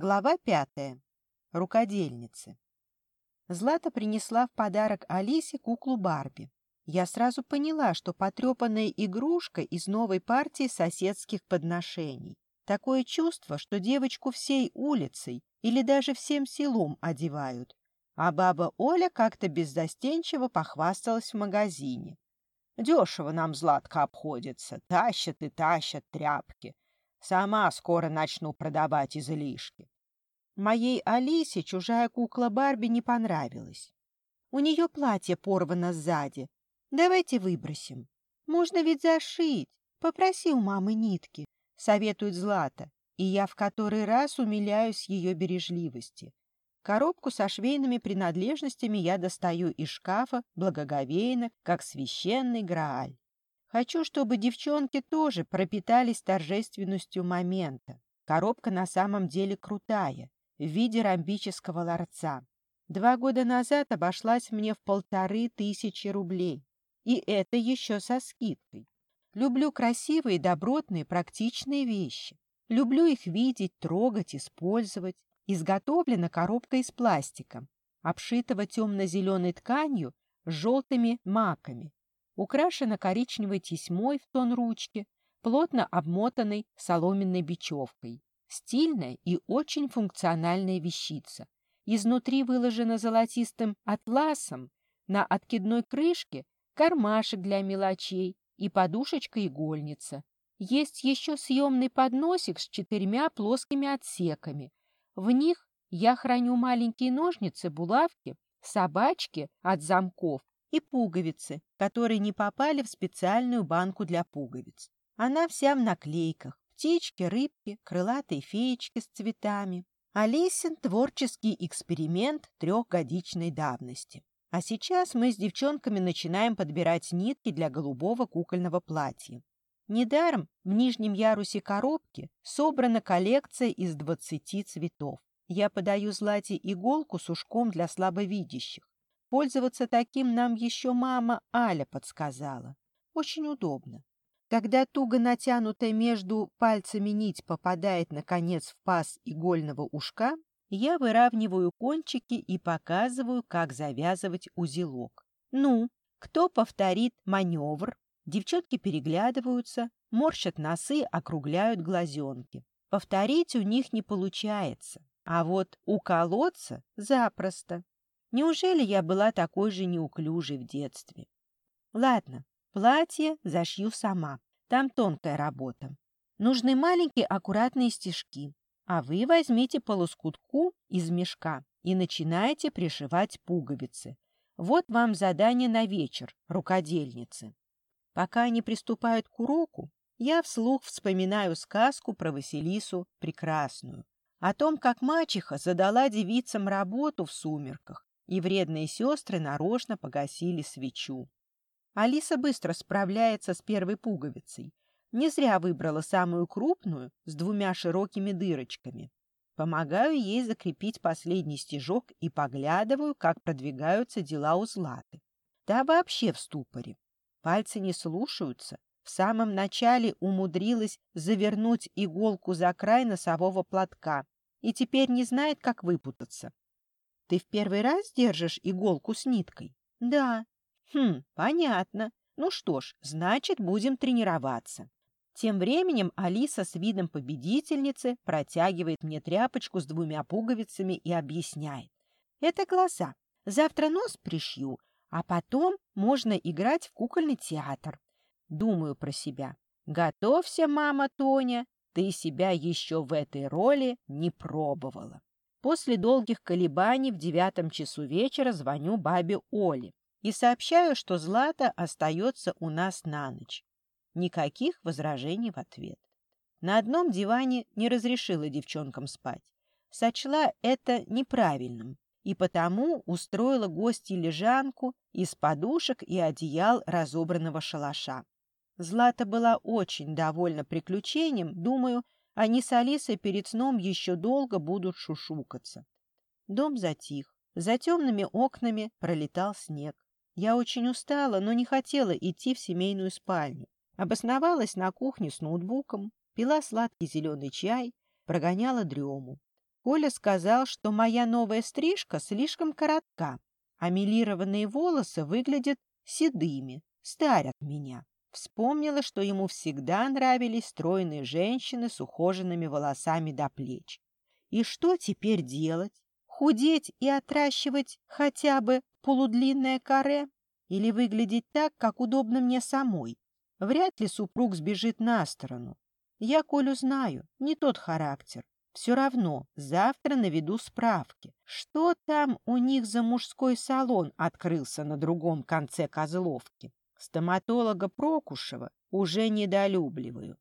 Глава пятая. Рукодельницы. Злата принесла в подарок Алисе куклу Барби. Я сразу поняла, что потрепанная игрушка из новой партии соседских подношений. Такое чувство, что девочку всей улицей или даже всем селом одевают. А баба Оля как-то беззастенчиво похвасталась в магазине. Дешево нам Златка обходится, тащат и тащат тряпки. Сама скоро начну продавать излишки. Моей Алисе чужая кукла Барби не понравилась. У нее платье порвано сзади. Давайте выбросим. Можно ведь зашить. Попроси у мамы нитки, советует Злата, и я в который раз умиляюсь ее бережливости. Коробку со швейными принадлежностями я достаю из шкафа благоговейно, как священный Грааль. Хочу, чтобы девчонки тоже пропитались торжественностью момента. Коробка на самом деле крутая, в виде ромбического ларца. Два года назад обошлась мне в полторы тысячи рублей. И это еще со скидкой. Люблю красивые, добротные, практичные вещи. Люблю их видеть, трогать, использовать. Изготовлена коробка из пластика, обшитого темно-зеленой тканью с желтыми маками украшена коричневой тесьмой в тон ручки, плотно обмотанной соломенной бечевкой. Стильная и очень функциональная вещица. Изнутри выложена золотистым атласом, на откидной крышке кармашек для мелочей и подушечка-игольница. Есть еще съемный подносик с четырьмя плоскими отсеками. В них я храню маленькие ножницы, булавки, собачки от замков и пуговицы, которые не попали в специальную банку для пуговиц. Она вся в наклейках. Птички, рыбки, крылатые феечки с цветами. Алисин творческий эксперимент трехгодичной давности. А сейчас мы с девчонками начинаем подбирать нитки для голубого кукольного платья. Недаром в нижнем ярусе коробки собрана коллекция из 20 цветов. Я подаю Злате иголку с ушком для слабовидящих. Пользоваться таким нам еще мама Аля подсказала. Очень удобно. Когда туго натянутая между пальцами нить попадает, наконец, в паз игольного ушка, я выравниваю кончики и показываю, как завязывать узелок. Ну, кто повторит маневр? Девчонки переглядываются, морщат носы, округляют глазенки. Повторить у них не получается, а вот уколоться запросто. Неужели я была такой же неуклюжей в детстве? Ладно, платье зашью сама. Там тонкая работа. Нужны маленькие аккуратные стежки. А вы возьмите по лоскутку из мешка и начинайте пришивать пуговицы. Вот вам задание на вечер, рукодельницы. Пока они приступают к уроку, я вслух вспоминаю сказку про Василису Прекрасную, о том, как мачеха задала девицам работу в сумерках, и вредные сестры нарочно погасили свечу. Алиса быстро справляется с первой пуговицей. Не зря выбрала самую крупную, с двумя широкими дырочками. Помогаю ей закрепить последний стежок и поглядываю, как продвигаются дела у Златы. Та вообще в ступоре. Пальцы не слушаются. В самом начале умудрилась завернуть иголку за край носового платка и теперь не знает, как выпутаться. Ты в первый раз держишь иголку с ниткой? Да. Хм, понятно. Ну что ж, значит, будем тренироваться. Тем временем Алиса с видом победительницы протягивает мне тряпочку с двумя пуговицами и объясняет. Это глаза. Завтра нос пришью, а потом можно играть в кукольный театр. Думаю про себя. Готовься, мама Тоня, ты себя еще в этой роли не пробовала. После долгих колебаний в девятом часу вечера звоню бабе Оле и сообщаю, что Злата остается у нас на ночь. Никаких возражений в ответ. На одном диване не разрешила девчонкам спать. Сочла это неправильным и потому устроила гостье лежанку из подушек и одеял разобранного шалаша. Злата была очень довольна приключением, думаю, они с Алисой перед сном еще долго будут шушукаться. Дом затих. За темными окнами пролетал снег. Я очень устала, но не хотела идти в семейную спальню. Обосновалась на кухне с ноутбуком, пила сладкий зеленый чай, прогоняла дрему. Коля сказал, что моя новая стрижка слишком коротка, а милированные волосы выглядят седыми, старят меня. Вспомнила, что ему всегда нравились стройные женщины с ухоженными волосами до плеч. И что теперь делать? Худеть и отращивать хотя бы полудлинное каре? Или выглядеть так, как удобно мне самой? Вряд ли супруг сбежит на сторону. Я Колю знаю, не тот характер. Все равно завтра наведу справки. Что там у них за мужской салон открылся на другом конце Козловки? Стоматолога Прокушева уже недолюбливаю.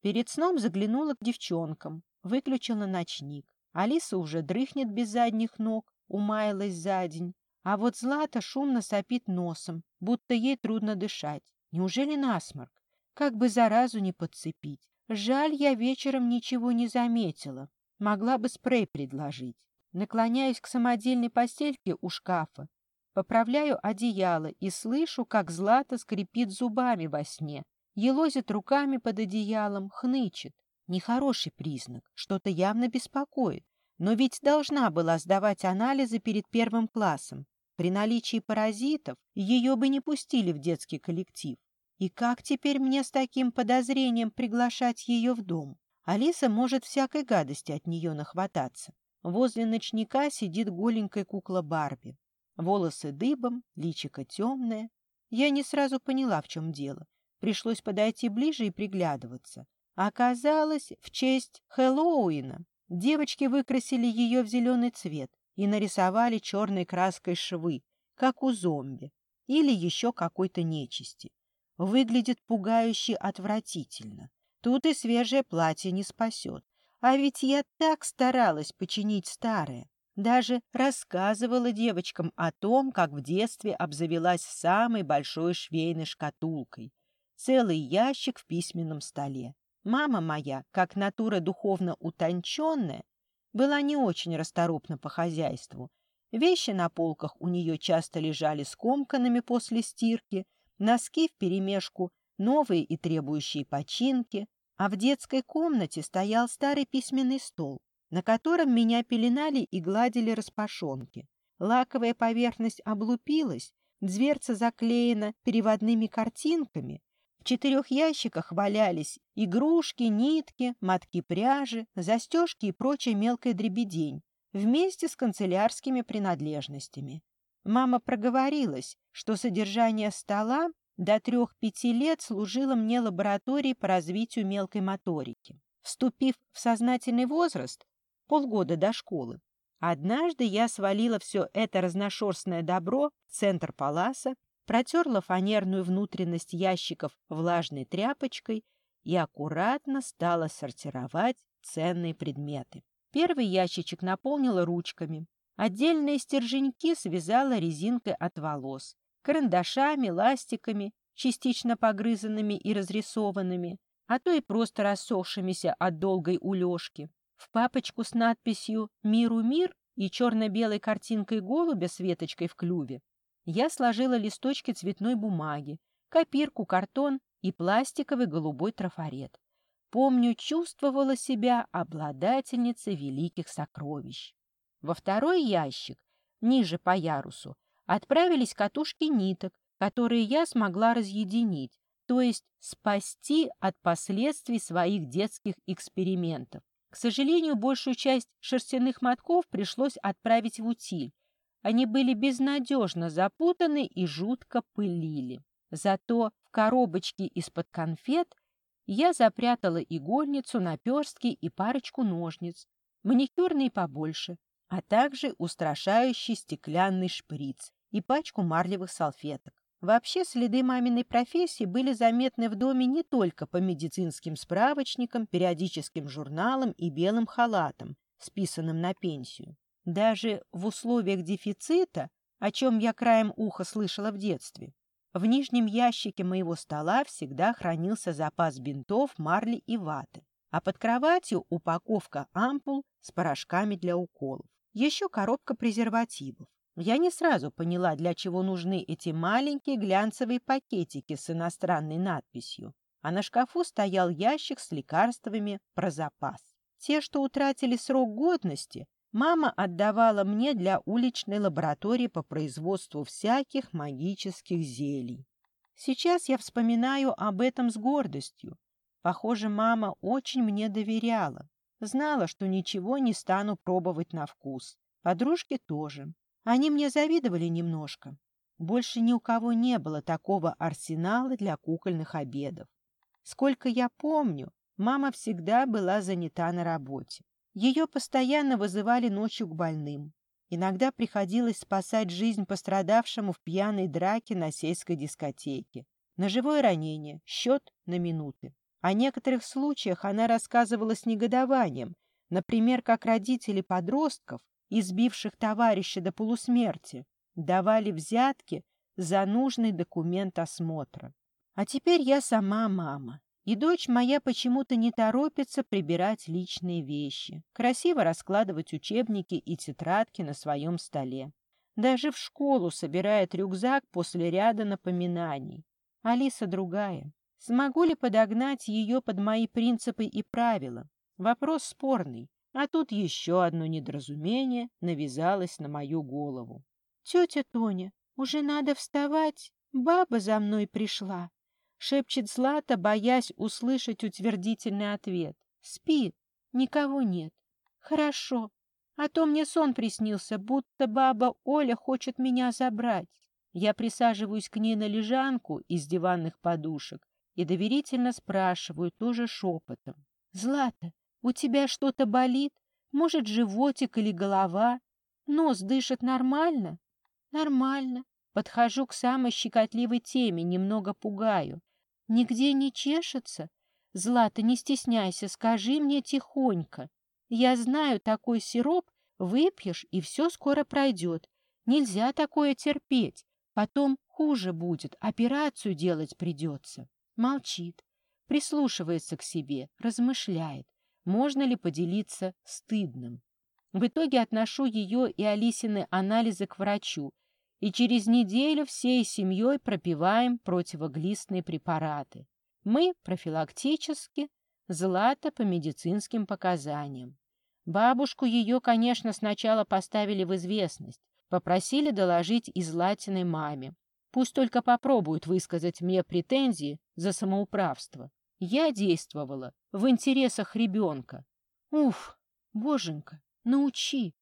Перед сном заглянула к девчонкам, выключила ночник. Алиса уже дрыхнет без задних ног, умаялась за день. А вот Злата шумно сопит носом, будто ей трудно дышать. Неужели насморк? Как бы заразу не подцепить. Жаль, я вечером ничего не заметила. Могла бы спрей предложить. Наклоняюсь к самодельной постельке у шкафа, поправляю одеяло и слышу, как Злата скрипит зубами во сне, елозит руками под одеялом, хнычет. Нехороший признак, что-то явно беспокоит. Но ведь должна была сдавать анализы перед первым классом. При наличии паразитов ее бы не пустили в детский коллектив. И как теперь мне с таким подозрением приглашать ее в дом? Алиса может всякой гадости от нее нахвататься. Возле ночника сидит голенькая кукла Барби. Волосы дыбом, личико темное. Я не сразу поняла, в чем дело. Пришлось подойти ближе и приглядываться. Оказалось, в честь Хэллоуина девочки выкрасили ее в зеленый цвет и нарисовали черной краской швы, как у зомби или еще какой-то нечисти. Выглядит пугающе отвратительно. Тут и свежее платье не спасет. А ведь я так старалась починить старое. Даже рассказывала девочкам о том, как в детстве обзавелась самой большой швейной шкатулкой. Целый ящик в письменном столе. Мама моя, как натура духовно утонченная, была не очень расторопна по хозяйству. Вещи на полках у нее часто лежали скомканными после стирки, носки вперемешку, новые и требующие починки, а в детской комнате стоял старый письменный стол, на котором меня пеленали и гладили распашонки. Лаковая поверхность облупилась, дверца заклеена переводными картинками, в четырех ящиках валялись игрушки, нитки, мотки пряжи, застежки и прочая мелкая дребедень, вместе с канцелярскими принадлежностями. Мама проговорилась, что содержание стола до трех-пяти лет служило мне лабораторией по развитию мелкой моторики. Вступив в сознательный возраст, полгода до школы, однажды я свалила все это разношерстное добро в центр паласа протерла фанерную внутренность ящиков влажной тряпочкой и аккуратно стала сортировать ценные предметы. Первый ящичек наполнила ручками. Отдельные стерженьки связала резинкой от волос, карандашами, ластиками, частично погрызанными и разрисованными, а то и просто рассохшимися от долгой улежки. В папочку с надписью «Миру мир» и черно-белой картинкой голубя с веточкой в клюве я сложила листочки цветной бумаги, копирку, картон и пластиковый голубой трафарет. Помню, чувствовала себя обладательницей великих сокровищ. Во второй ящик, ниже по ярусу, отправились катушки ниток, которые я смогла разъединить, то есть спасти от последствий своих детских экспериментов. К сожалению, большую часть шерстяных мотков пришлось отправить в утиль, они были безнадежно запутаны и жутко пылили. Зато в коробочке из-под конфет я запрятала игольницу, наперстки и парочку ножниц, маникюрные побольше, а также устрашающий стеклянный шприц и пачку марлевых салфеток. Вообще следы маминой профессии были заметны в доме не только по медицинским справочникам, периодическим журналам и белым халатам, списанным на пенсию. Даже в условиях дефицита, о чем я краем уха слышала в детстве, в нижнем ящике моего стола всегда хранился запас бинтов, марли и ваты, а под кроватью упаковка ампул с порошками для уколов. Еще коробка презервативов. Я не сразу поняла, для чего нужны эти маленькие глянцевые пакетики с иностранной надписью, а на шкафу стоял ящик с лекарствами про запас. Те, что утратили срок годности, мама отдавала мне для уличной лаборатории по производству всяких магических зелий. Сейчас я вспоминаю об этом с гордостью. Похоже, мама очень мне доверяла. Знала, что ничего не стану пробовать на вкус. Подружки тоже. Они мне завидовали немножко. Больше ни у кого не было такого арсенала для кукольных обедов. Сколько я помню, мама всегда была занята на работе. Ее постоянно вызывали ночью к больным. Иногда приходилось спасать жизнь пострадавшему в пьяной драке на сельской дискотеке. Ножевое ранение, счет на минуты. О некоторых случаях она рассказывала с негодованием, например, как родители подростков, избивших товарища до полусмерти, давали взятки за нужный документ осмотра. А теперь я сама мама, и дочь моя почему-то не торопится прибирать личные вещи, красиво раскладывать учебники и тетрадки на своем столе. Даже в школу собирает рюкзак после ряда напоминаний. Алиса другая. Смогу ли подогнать ее под мои принципы и правила? Вопрос спорный. А тут еще одно недоразумение навязалось на мою голову. «Тетя Тоня, уже надо вставать. Баба за мной пришла», — шепчет Злата, боясь услышать утвердительный ответ. «Спит. Никого нет. Хорошо. А то мне сон приснился, будто баба Оля хочет меня забрать. Я присаживаюсь к ней на лежанку из диванных подушек и доверительно спрашиваю тоже шепотом. «Злата, у тебя что-то болит? Может, животик или голова? Нос дышит нормально?» «Нормально». Подхожу к самой щекотливой теме, немного пугаю. «Нигде не чешется?» «Злата, не стесняйся, скажи мне тихонько. Я знаю такой сироп, выпьешь, и все скоро пройдет. Нельзя такое терпеть. Потом хуже будет, операцию делать придется». Молчит, прислушивается к себе, размышляет, можно ли поделиться стыдным. В итоге отношу ее и Алисины анализы к врачу, и через неделю всей семьей пропиваем противоглистные препараты. Мы профилактически, Злата по медицинским показаниям. Бабушку ее, конечно, сначала поставили в известность, попросили доложить и Златиной маме. Пусть только попробуют высказать мне претензии за самоуправство. Я действовала в интересах ребенка. Уф, боженька, научи.